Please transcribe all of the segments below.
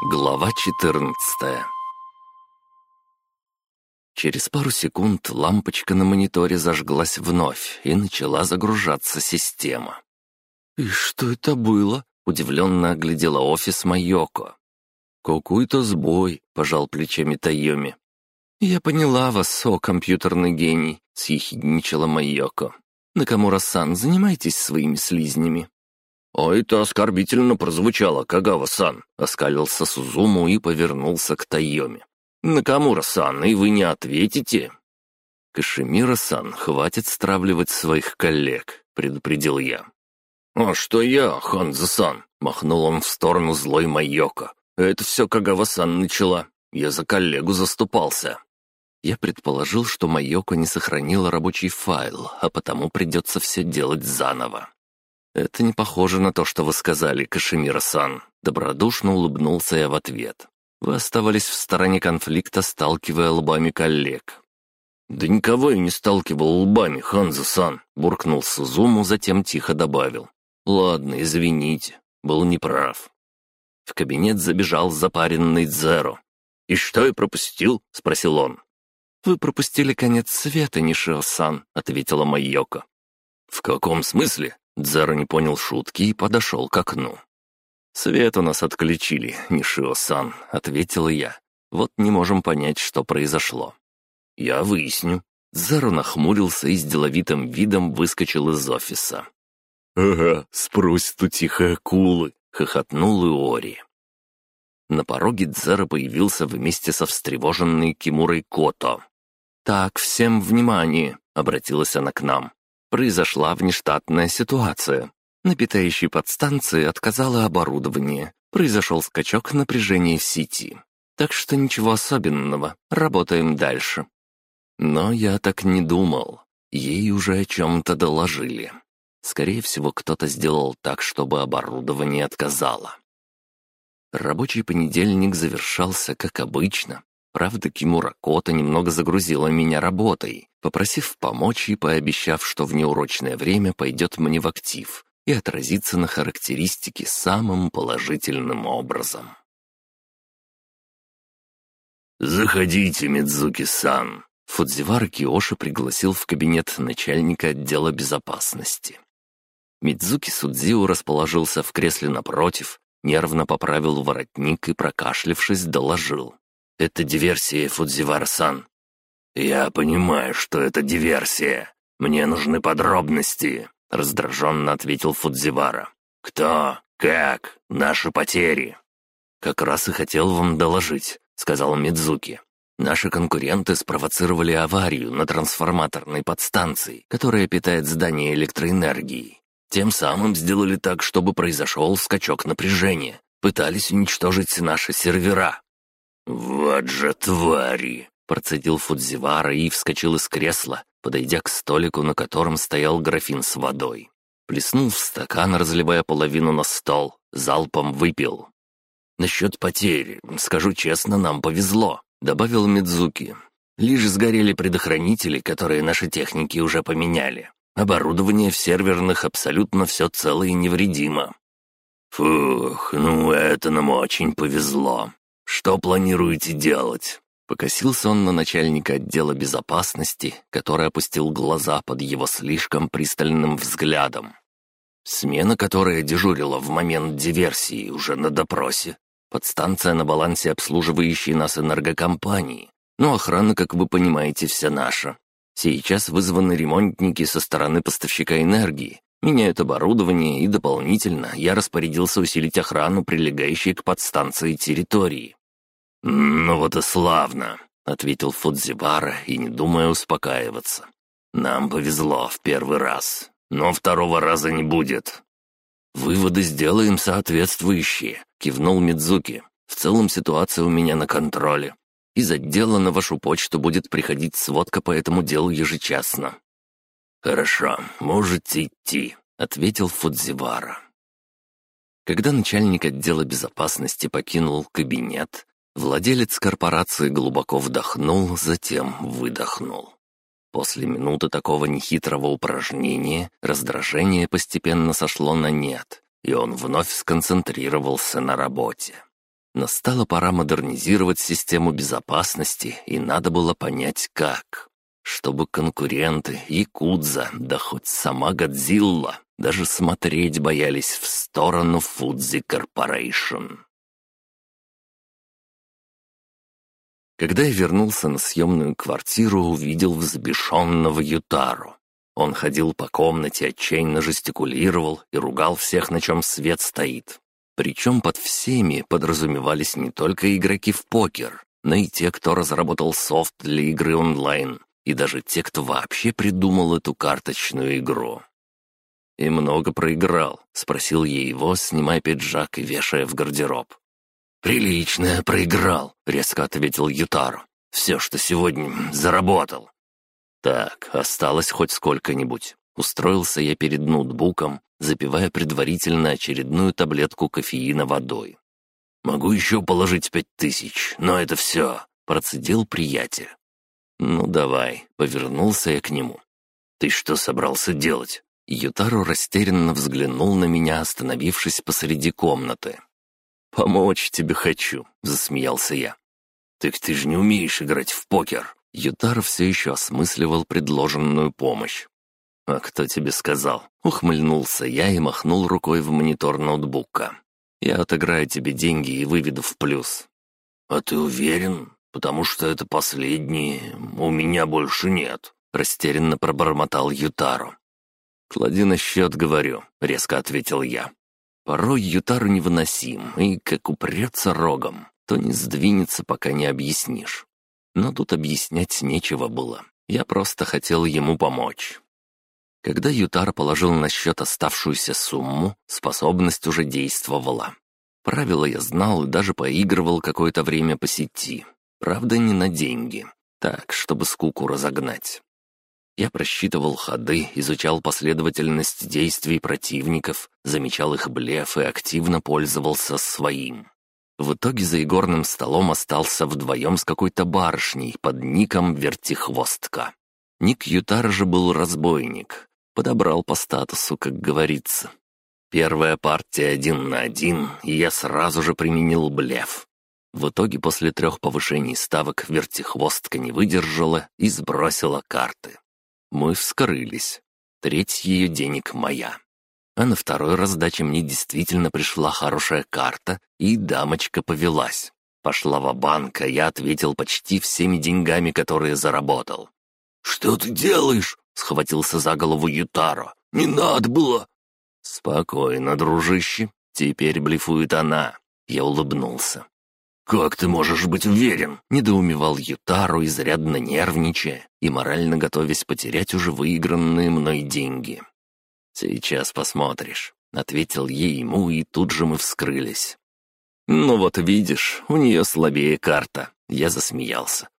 Глава 14 Через пару секунд лампочка на мониторе зажглась вновь, и начала загружаться система. «И что это было?» — удивленно оглядела офис Майоко. «Какой-то сбой», — пожал плечами Тайоми. «Я поняла вас, о компьютерный гений», — съехидничала Майоко. «Накамура-сан, занимайтесь своими слизнями». «А это оскорбительно прозвучало, Кагава-сан», — оскалился Сузуму и повернулся к Тайоме. «Накамура-сан, и вы не ответите?» «Кашемира-сан, хватит стравливать своих коллег», — предупредил я. «А что я, Ханза-сан?» — махнул он в сторону злой Майока. «Это все Кагава-сан начала. Я за коллегу заступался». Я предположил, что Майоко не сохранила рабочий файл, а потому придется все делать заново. «Это не похоже на то, что вы сказали, Кашемира-сан», — добродушно улыбнулся я в ответ. «Вы оставались в стороне конфликта, сталкивая лбами коллег». «Да никого я не сталкивал лбами, Ханза-сан», — буркнул Сузуму, затем тихо добавил. «Ладно, извините, был неправ». В кабинет забежал запаренный Дзеро. «И что я пропустил?» — спросил он. «Вы пропустили конец света, Нишио-сан», — ответила Майоко. «В каком смысле?» Дзаро не понял шутки и подошел к окну. «Свет у нас отключили, Нишио-сан», — ответил я. «Вот не можем понять, что произошло». «Я выясню». Дзаро нахмурился и с деловитым видом выскочил из офиса. «Ага, спросит у тихой акулы», — хохотнул Иори. На пороге Дзаро появился вместе со встревоженной Кимурой Кото. «Так, всем внимание!» — обратилась она к нам произошла внештатная ситуация. На питающей подстанции отказало оборудование. Произошел скачок напряжения в сети. Так что ничего особенного, работаем дальше. Но я так не думал. Ей уже о чем-то доложили. Скорее всего, кто-то сделал так, чтобы оборудование отказало. Рабочий понедельник завершался, как обычно, Правда, Кимура Кота немного загрузила меня работой, попросив помочь и пообещав, что в неурочное время пойдет мне в актив и отразится на характеристике самым положительным образом. «Заходите, Мидзуки-сан!» Фудзивара Киоши пригласил в кабинет начальника отдела безопасности. Мидзуки Судзио расположился в кресле напротив, нервно поправил воротник и, прокашлявшись, доложил. Это диверсия, Фудзивар-сан». «Я понимаю, что это диверсия. Мне нужны подробности», — раздраженно ответил Фудзивара. «Кто? Как? Наши потери?» «Как раз и хотел вам доложить», — сказал Мидзуки. «Наши конкуренты спровоцировали аварию на трансформаторной подстанции, которая питает здание электроэнергией. Тем самым сделали так, чтобы произошел скачок напряжения. Пытались уничтожить наши сервера. «Вот же твари!» — процедил Фудзивара и вскочил из кресла, подойдя к столику, на котором стоял графин с водой. Плеснул в стакан, разливая половину на стол, залпом выпил. «Насчет потери, скажу честно, нам повезло», — добавил Мидзуки. «Лишь сгорели предохранители, которые наши техники уже поменяли. Оборудование в серверных абсолютно все цело и невредимо». «Фух, ну это нам очень повезло», «Что планируете делать?» Покосился он на начальника отдела безопасности, который опустил глаза под его слишком пристальным взглядом. Смена, которая дежурила в момент диверсии, уже на допросе. Подстанция на балансе обслуживающей нас энергокомпании. Но охрана, как вы понимаете, вся наша. Сейчас вызваны ремонтники со стороны поставщика энергии, меняют оборудование, и дополнительно я распорядился усилить охрану, прилегающей к подстанции территории. «Ну вот и славно», — ответил Фудзибара и не думая успокаиваться. «Нам повезло в первый раз, но второго раза не будет». «Выводы сделаем соответствующие», — кивнул Мидзуки. «В целом ситуация у меня на контроле. Из отдела на вашу почту будет приходить сводка по этому делу ежечасно». «Хорошо, можете идти», — ответил Фудзивара. Когда начальник отдела безопасности покинул кабинет, Владелец корпорации глубоко вдохнул, затем выдохнул. После минуты такого нехитрого упражнения раздражение постепенно сошло на нет, и он вновь сконцентрировался на работе. Настала пора модернизировать систему безопасности, и надо было понять, как. Чтобы конкуренты, Якудза, да хоть сама Годзилла, даже смотреть боялись в сторону Фудзи Корпорейшн. Когда я вернулся на съемную квартиру, увидел взбешенного Ютару. Он ходил по комнате, отчаянно жестикулировал и ругал всех, на чем свет стоит. Причем под всеми подразумевались не только игроки в покер, но и те, кто разработал софт для игры онлайн, и даже те, кто вообще придумал эту карточную игру. «И много проиграл?» — спросил я его, снимая пиджак и вешая в гардероб. «Прилично проиграл», — резко ответил Ютару. «Все, что сегодня заработал». «Так, осталось хоть сколько-нибудь». Устроился я перед ноутбуком, запивая предварительно очередную таблетку кофеина водой. «Могу еще положить пять тысяч, но это все», — процедил приятель. «Ну давай», — повернулся я к нему. «Ты что собрался делать?» Ютару растерянно взглянул на меня, остановившись посреди комнаты. «Помочь тебе хочу», — засмеялся я. «Так ты же не умеешь играть в покер». Ютар все еще осмысливал предложенную помощь. «А кто тебе сказал?» — ухмыльнулся я и махнул рукой в монитор ноутбука. «Я отыграю тебе деньги и выведу в плюс». «А ты уверен? Потому что это последние, у меня больше нет», — растерянно пробормотал Ютару. «Клади на счет, говорю», — резко ответил я. Порой Ютару невыносим, и как упрется рогом, то не сдвинется, пока не объяснишь. Но тут объяснять нечего было. Я просто хотел ему помочь. Когда Ютар положил на счет оставшуюся сумму, способность уже действовала. Правила я знал и даже поигрывал какое-то время по сети. Правда, не на деньги. Так, чтобы скуку разогнать. Я просчитывал ходы, изучал последовательность действий противников, замечал их блеф и активно пользовался своим. В итоге за игорным столом остался вдвоем с какой-то барышней под ником Вертихвостка. Ник Ютар же был разбойник. Подобрал по статусу, как говорится. Первая партия один на один, и я сразу же применил блеф. В итоге после трех повышений ставок вертихвостка не выдержала и сбросила карты. Мы вскрылись. Треть ее денег моя. А на второй раздаче мне действительно пришла хорошая карта, и дамочка повелась. Пошла в банк а я ответил почти всеми деньгами, которые заработал. «Что ты делаешь?» — схватился за голову Ютаро. «Не надо было!» «Спокойно, дружище. Теперь блефует она». Я улыбнулся. «Как ты можешь быть уверен?» — недоумевал Ютару, изрядно нервничая и морально готовясь потерять уже выигранные мной деньги. «Сейчас посмотришь», — ответил ей ему, и тут же мы вскрылись. «Ну вот видишь, у нее слабее карта», — я засмеялся.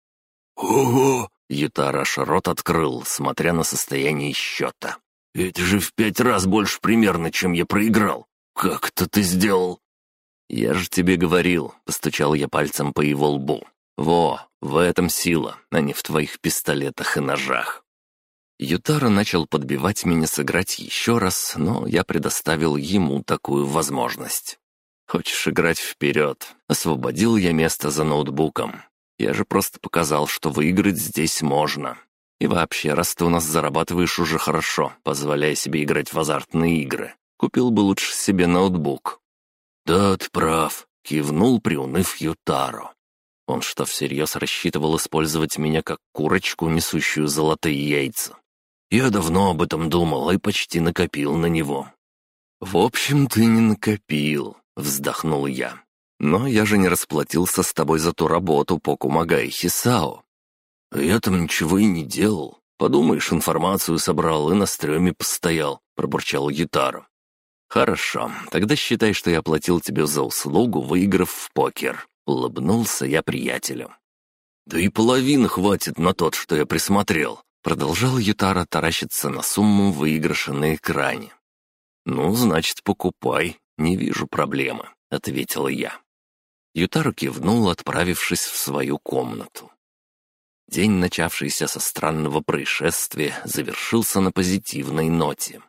«Ого!» — Ютара аж рот открыл, смотря на состояние счета. «Это же в пять раз больше примерно, чем я проиграл. Как это ты сделал?» «Я же тебе говорил», — постучал я пальцем по его лбу. «Во, в этом сила, а не в твоих пистолетах и ножах». Ютара начал подбивать меня сыграть еще раз, но я предоставил ему такую возможность. «Хочешь играть вперед?» Освободил я место за ноутбуком. Я же просто показал, что выиграть здесь можно. И вообще, раз ты у нас зарабатываешь уже хорошо, позволяя себе играть в азартные игры, купил бы лучше себе ноутбук. «Да, ты прав», — кивнул, приуныв Ютаро. Он что, всерьез рассчитывал использовать меня как курочку, несущую золотые яйца? Я давно об этом думал и почти накопил на него. «В общем, ты не накопил», — вздохнул я. «Но я же не расплатился с тобой за ту работу по Кумагай Хисао». «Я там ничего и не делал. Подумаешь, информацию собрал и на стреме постоял», — пробурчал Ютаро. «Хорошо, тогда считай, что я оплатил тебе за услугу, выиграв в покер». Улыбнулся я приятелю. «Да и половины хватит на тот, что я присмотрел», Продолжал Ютара таращиться на сумму выигрыша на экране. «Ну, значит, покупай, не вижу проблемы», — ответил я. Ютару кивнул, отправившись в свою комнату. День, начавшийся со странного происшествия, завершился на позитивной ноте.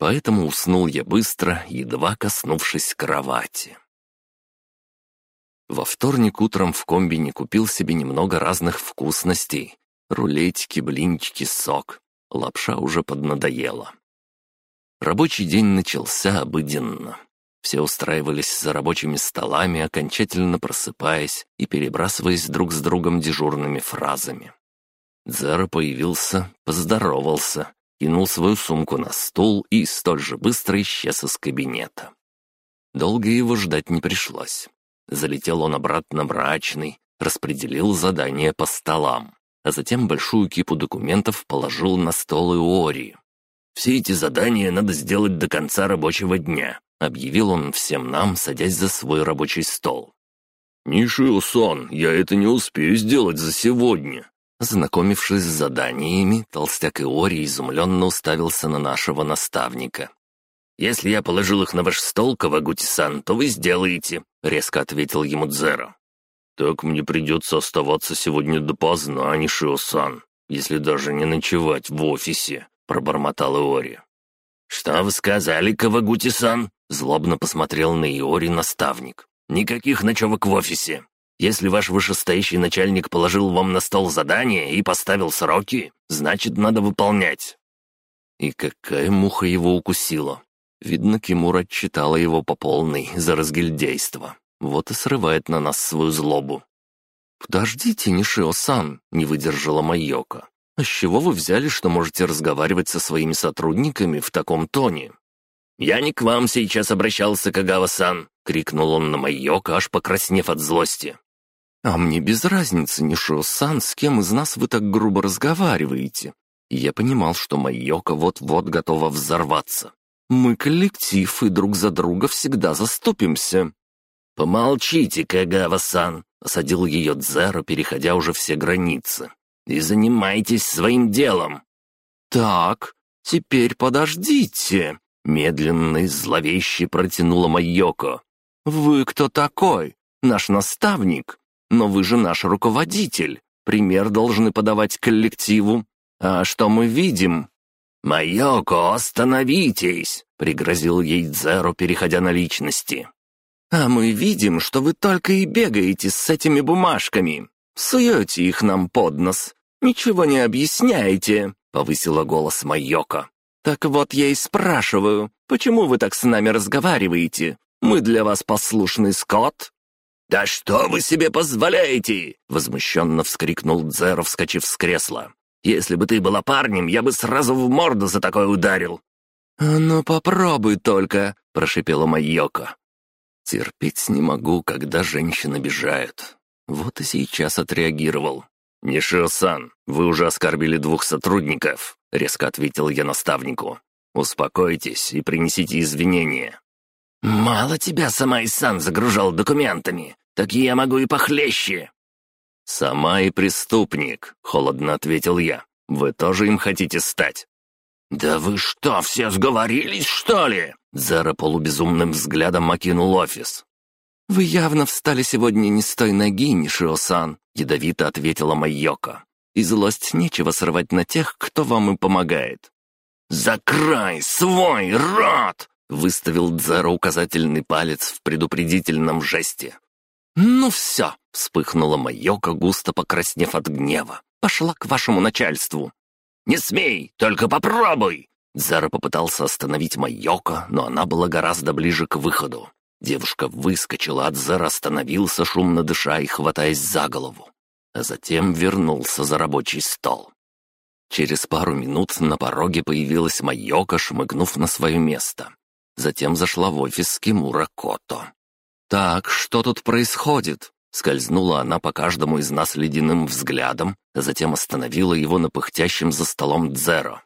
Поэтому уснул я быстро, едва коснувшись кровати. Во вторник утром в комбине купил себе немного разных вкусностей. Рулетики, блинчики, сок. Лапша уже поднадоела. Рабочий день начался обыденно. Все устраивались за рабочими столами, окончательно просыпаясь и перебрасываясь друг с другом дежурными фразами. Зера появился, поздоровался, кинул свою сумку на стул и столь же быстро исчез из кабинета. Долго его ждать не пришлось. Залетел он обратно мрачный, распределил задания по столам, а затем большую кипу документов положил на стол Иори. «Все эти задания надо сделать до конца рабочего дня», объявил он всем нам, садясь за свой рабочий стол. «Нишио-сан, я это не успею сделать за сегодня», Знакомившись с заданиями, толстяк Иори изумленно уставился на нашего наставника. «Если я положил их на ваш стол, Кавагути-сан, то вы сделаете», — резко ответил ему Дзеро. «Так мне придется оставаться сегодня допоздна, Нишио-сан, если даже не ночевать в офисе», — пробормотал Иори. «Что вы сказали, Кавагути-сан?» — злобно посмотрел на Иори наставник. «Никаких ночевок в офисе. Если ваш вышестоящий начальник положил вам на стол задание и поставил сроки, значит, надо выполнять». И какая муха его укусила. Видно, Кимура отчитала его по полной за разгильдейство. Вот и срывает на нас свою злобу. «Подождите, Нишио-сан», — не выдержала Майока. «А с чего вы взяли, что можете разговаривать со своими сотрудниками в таком тоне?» «Я не к вам сейчас обращался, Кагава-сан!» — крикнул он на Майока, аж покраснев от злости. «А мне без разницы, Нишио-сан, с кем из нас вы так грубо разговариваете?» я понимал, что Майока вот-вот готова взорваться. «Мы коллектив, и друг за друга всегда заступимся». «Помолчите, Кагава-сан», — осадил ее Дзеро, переходя уже все границы. «И занимайтесь своим делом». «Так, теперь подождите», — медленно и зловеще протянула Майоко. «Вы кто такой? Наш наставник?» Но вы же наш руководитель. Пример должны подавать коллективу. А что мы видим?» «Майоко, остановитесь!» — пригрозил ей Дзеро, переходя на личности. «А мы видим, что вы только и бегаете с этими бумажками. Суете их нам под нос. Ничего не объясняете», — повысила голос Майоко. «Так вот я и спрашиваю, почему вы так с нами разговариваете? Мы для вас послушный скот?» «Да что вы себе позволяете?» — возмущенно вскрикнул Дзеро, вскочив с кресла. «Если бы ты была парнем, я бы сразу в морду за такое ударил». «А ну попробуй только», — прошипела Майоко. «Терпеть не могу, когда женщин обижают. Вот и сейчас отреагировал. «Нишио-сан, вы уже оскорбили двух сотрудников», — резко ответил я наставнику. «Успокойтесь и принесите извинения». «Мало тебя сама Исан загружал документами. Так я могу и похлеще». «Сама и преступник», — холодно ответил я. «Вы тоже им хотите стать?» «Да вы что, все сговорились, что ли?» Зара полубезумным взглядом окинул офис. «Вы явно встали сегодня не с той ноги, Нишио-сан», — ядовито ответила Майока. «И злость нечего срывать на тех, кто вам и помогает». «Закрой свой рот!» — выставил Дзара указательный палец в предупредительном жесте. «Ну все!» — вспыхнула Майока, густо покраснев от гнева. «Пошла к вашему начальству!» «Не смей! Только попробуй!» Зара попытался остановить Майока, но она была гораздо ближе к выходу. Девушка выскочила, от Зара остановился, шумно дыша и хватаясь за голову. А затем вернулся за рабочий стол. Через пару минут на пороге появилась Майока, шмыгнув на свое место. Затем зашла в офис Кимура Кото. «Так, что тут происходит?» Скользнула она по каждому из нас ледяным взглядом, затем остановила его на пыхтящем за столом Дзеро.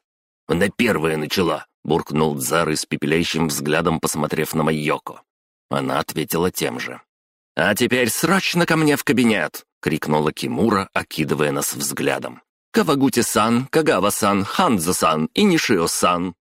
«Она первая начала!» — буркнул Дзеро испепеляющим взглядом, посмотрев на Майоко. Она ответила тем же. «А теперь срочно ко мне в кабинет!» — крикнула Кимура, окидывая нас взглядом. «Кавагути-сан, Кагава-сан, Ханзо-сан и Нишио-сан!»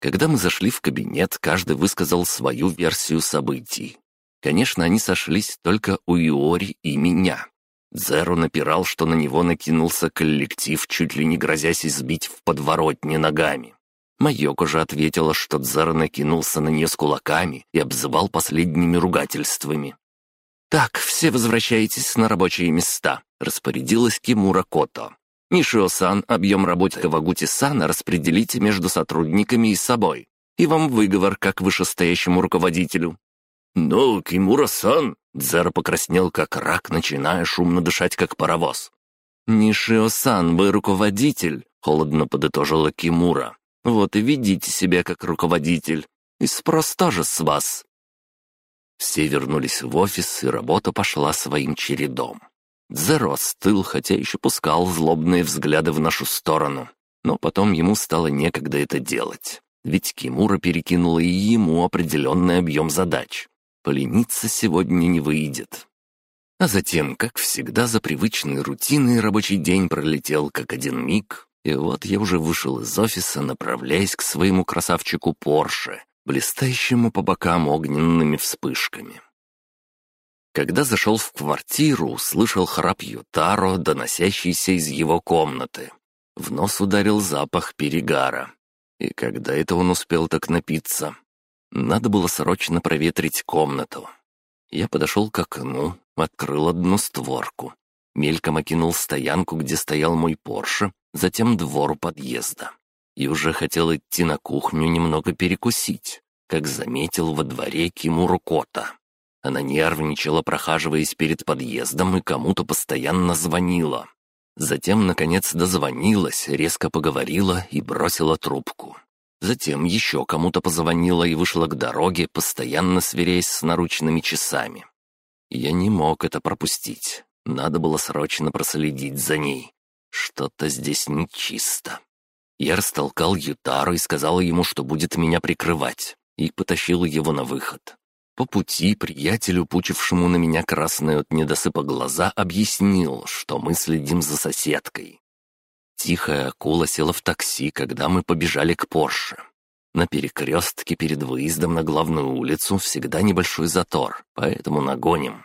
Когда мы зашли в кабинет, каждый высказал свою версию событий. Конечно, они сошлись только у Иори и меня. Зеро напирал, что на него накинулся коллектив, чуть ли не грозясь избить в подворотне ногами. Майоко же ответила, что Дзеро накинулся на нее с кулаками и обзывал последними ругательствами. «Так, все возвращайтесь на рабочие места», — распорядилась Кимура Кото. «Нишио-сан, объем работы Кавагути-сана распределите между сотрудниками и собой. И вам выговор, как вышестоящему руководителю». «Ну, Кимура-сан!» — Дзера покраснел, как рак, начиная шумно дышать, как паровоз. «Нишио-сан, вы руководитель», — холодно подытожила Кимура. «Вот и ведите себя как руководитель. И спрос тоже с вас». Все вернулись в офис, и работа пошла своим чередом. Дзеро остыл, хотя еще пускал злобные взгляды в нашу сторону. Но потом ему стало некогда это делать. Ведь Кимура перекинула и ему определенный объем задач. Полениться сегодня не выйдет. А затем, как всегда, за привычной рутиной рабочий день пролетел как один миг, и вот я уже вышел из офиса, направляясь к своему красавчику Порше, блистающему по бокам огненными вспышками. Когда зашел в квартиру, услышал храп Ютаро, доносящийся из его комнаты. В нос ударил запах перегара. И когда это он успел так напиться? Надо было срочно проветрить комнату. Я подошел к окну, открыл одну створку. Мельком окинул стоянку, где стоял мой Порше, затем двор подъезда и уже хотел идти на кухню немного перекусить, как заметил во дворе Кимуру Кота. Она нервничала, прохаживаясь перед подъездом, и кому-то постоянно звонила. Затем, наконец, дозвонилась, резко поговорила и бросила трубку. Затем еще кому-то позвонила и вышла к дороге, постоянно сверяясь с наручными часами. Я не мог это пропустить. Надо было срочно проследить за ней. Что-то здесь нечисто. Я растолкал Ютару и сказал ему, что будет меня прикрывать, и потащил его на выход. По пути приятелю, пучившему на меня красные от недосыпа глаза, объяснил, что мы следим за соседкой. Тихая акула села в такси, когда мы побежали к Порше. На перекрестке перед выездом на главную улицу всегда небольшой затор, поэтому нагоним.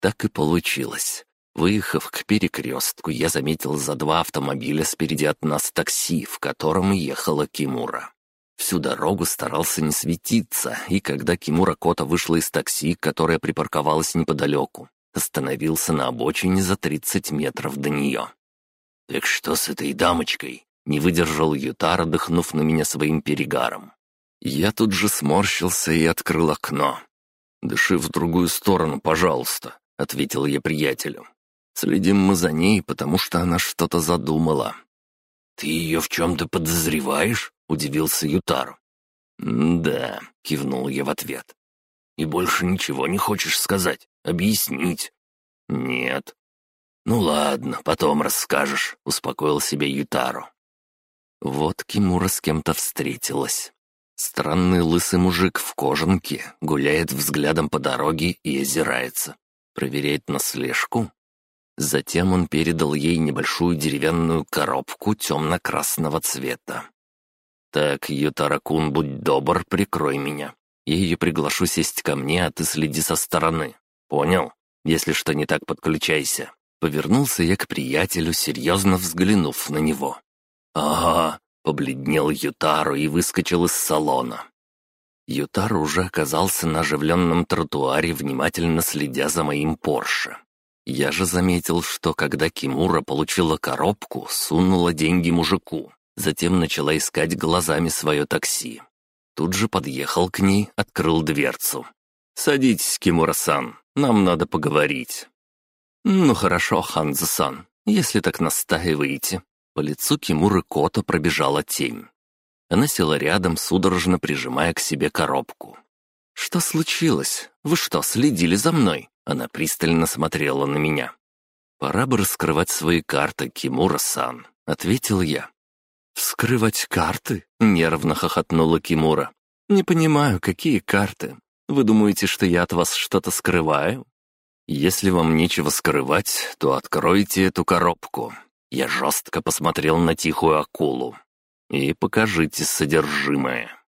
Так и получилось. Выехав к перекрестку, я заметил за два автомобиля спереди от нас такси, в котором ехала Кимура. Всю дорогу старался не светиться, и когда Кимура Кота вышла из такси, которое припарковалось неподалеку, остановился на обочине за 30 метров до нее. «Так что с этой дамочкой?» — не выдержал Ютара, дыхнув на меня своим перегаром. Я тут же сморщился и открыл окно. «Дыши в другую сторону, пожалуйста», — ответил я приятелю. Следим мы за ней, потому что она что-то задумала». «Ты ее в чем-то подозреваешь?» — удивился Ютару. «Да», — кивнул я в ответ. «И больше ничего не хочешь сказать? Объяснить?» «Нет». «Ну ладно, потом расскажешь», — успокоил себя Ютару. Вот Кимура с кем-то встретилась. Странный лысый мужик в кожанке гуляет взглядом по дороге и озирается. Проверяет на слежку. Затем он передал ей небольшую деревянную коробку темно-красного цвета. «Так, Ютаракун, будь добр, прикрой меня. Я ее приглашу сесть ко мне, а ты следи со стороны. Понял? Если что не так, подключайся». Повернулся я к приятелю, серьезно взглянув на него. «Ага», — побледнел Ютару и выскочил из салона. Ютару уже оказался на оживленном тротуаре, внимательно следя за моим Порше. Я же заметил, что когда Кимура получила коробку, сунула деньги мужику, затем начала искать глазами свое такси. Тут же подъехал к ней, открыл дверцу. «Садитесь, Кимура-сан, нам надо поговорить». «Ну хорошо, Ханзо-сан, если так настаиваете». По лицу Кимуры Кота пробежала тень. Она села рядом, судорожно прижимая к себе коробку. «Что случилось? Вы что, следили за мной?» Она пристально смотрела на меня. «Пора бы раскрывать свои карты, Кимура-сан», — ответил я. «Вскрывать карты?» — нервно хохотнула Кимура. «Не понимаю, какие карты? Вы думаете, что я от вас что-то скрываю?» «Если вам нечего скрывать, то откройте эту коробку». Я жестко посмотрел на тихую акулу. «И покажите содержимое».